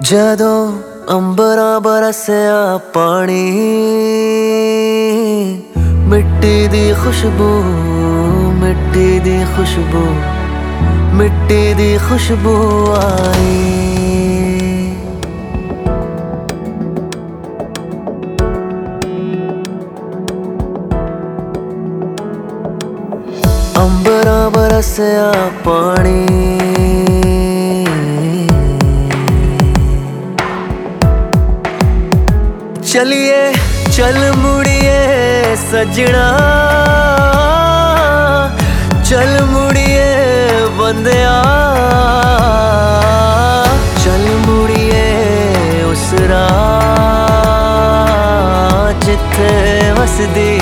ਜਦੋਂ ਅੰਬਰਾਂ ਬਰਸਿਆ ਪਾਣੀ, ਮਿੱਟੀ ਦੀ ਖੁਸ਼ਬੂ, ਮਿੱਟੀ ਦੀ ਖੁਸ਼ਬੂ, ਮਿੱਟੀ ਦੀ ਖੁਸ਼ਬੂ ਆਈ। ਅੰਬਰਾਂ ਬਰਸਿਆ ਪਾਣੀ ਚਲਿਏ, ਚਲ ਮੁੜੀਏ ਸਜਣਾ। ਚਲ ਮੁੜੀਏ ਬੰਦਿਆ। ਚਲ ਮੁੜੀਏ ਉਸ ਰਾਹ ਜਿੱਥੇ ਵਸਦੀ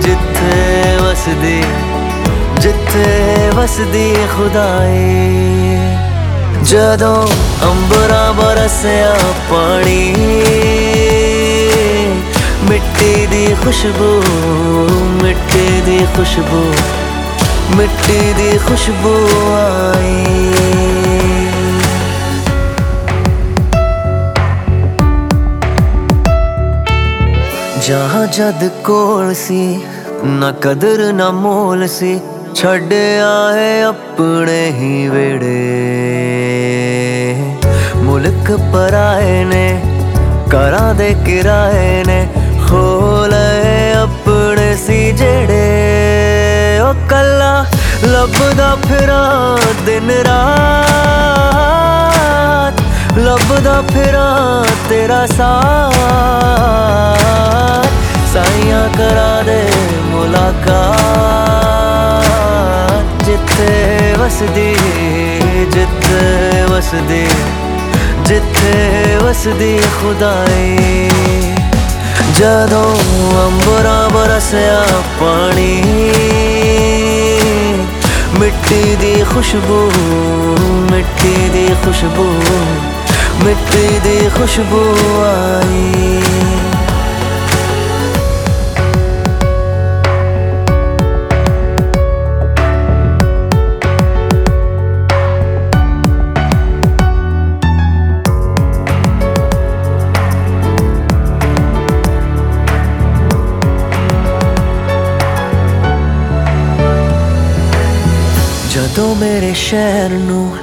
ਜਿੱਥੇ ਵਸਦੀ ਜਿੱਥੇ ਵਸਦੀ ਖੁਦਾਈ। ਜਦੋਂ ਅੰਬਰਾਂ ਬਰਸਿਆ ਪਾਣੀ। ਮਿੱਟੀ ਦੀ ਖੁਸ਼ਬੂ ਮਿੱਟੀ ਦੀ ਖੁਸ਼ਬੂ ਮਿੱਟੀ ਦੀ ਖੁਸ਼ਬੂ ਆਈ। ਜਹਾਂ ਜਦ ਕੋਲ ਸੀ, ਨਾ ਕਦਰ, ਨਾ ਮੋਲ ਸੀ ਛੱਡ ਆਏ ਆਪਣੇ ਹੀ ਵੇੜੇ ਮੁਲਕ ਪਰਾਏ ਨੇ ਕਰਾਂ ਦੇ ਕਿਰਾਏ ਨੇ ਖੋਲੇ ਆਪਣੇ ਸੀ ਜਿਹੜੇ ਉਹ ਕੱਲਾ ਲੱਭਦਾ ਫਿਰਾਂ ਦਿਨ ਰਾਤ, ਲੱਭਦਾ ਫਿਰਾਂ ਤੇਰਾ ਸਾਥ। ਸਾਈਆਂ ਕਰਾ ਦੇ ਮੁਲਾਕਾਤ, ਜਿੱਥੇ ਵਸਦੀ ਜਿੱਥੇ ਵਸਦੀ ਜਿੱਥੇ ਵਸਦੀ ਖੁਦਾਈ। ਜਦੋਂ ਅੰਬਰਾਂ ਬਰਸਿਆ ਪਾਣੀ ਮਿੱਟੀ ਦੀ ਖੁਸ਼ਬੂ ਮਿੱਟੀ ਦੀ ਖੁਸ਼ਬੂ ਮਿੱਟੀ ਦੀ ਖੁਸ਼ਬੂ ਆਈ। ਜਦੋਂ ਮੇਰੇ ਸ਼ਹਿਰ ਨੂੰ,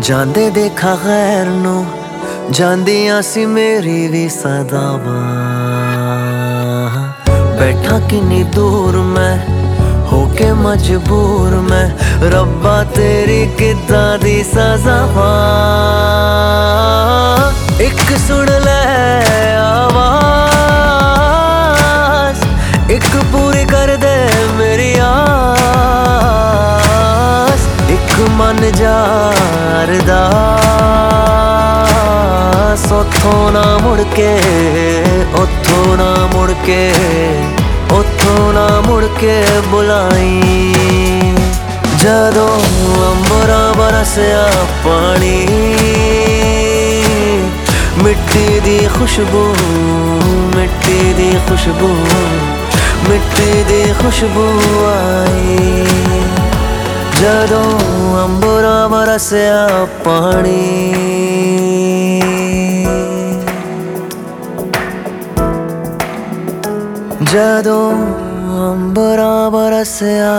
ਜਾਂਦੇ ਦੇਖਾ ਗੈਰ ਨੂੰ, ਜਾਂਦੀਆਂ ਸੀ ਮੇਰੀ ਵੀ ਸਦਾਵਾਂ। ਬੈਠਾ ਕਿੰਨੀ ਦੂਰ ਮੈਂ, ਹੋ ਕੇ ਮਜਬੂਰ ਮੈਂ, ਰੱਬਾ ਤੇਰੀ ਕਿੱਦਾਂ ਦੀ ਸਜ਼ਾਵਾਂ। ਇੱਕ ਸੁਣ ਲੈ ਆਵਾਜ਼। ਮਨ ਜਾਰਦਾ ਸੋਥੋਂ ਨਾ ਮੁੜ ਕੇ, ਉੱਥੋਂ ਨਾ ਮੁੜ ਕੇ, ਉੱਥੋਂ ਨਾ ਮੁੜ ਕੇ ਬੁਲਾਈ। ਜਦੋਂ ਅੰਬਰਾਂ ਬਰਸਿਆ ਪਾਣੀ, ਮਿੱਟੀ ਦੀ ਖੁਸ਼ਬੂ, ਮਿੱਟੀ ਦੀ ਖੁਸ਼ਬੂ, ਮਿੱਟੀ ਦੀ ਖੁਸ਼ਬੂ ਆਈ। ਜਦੋਂ ਅੰਬਰਾਂ ਬਰਸਿਆ ਪਾਣੀ। ਜਦੋਂ ਅੰਬਰਾਂ ਬਰਸਿਆ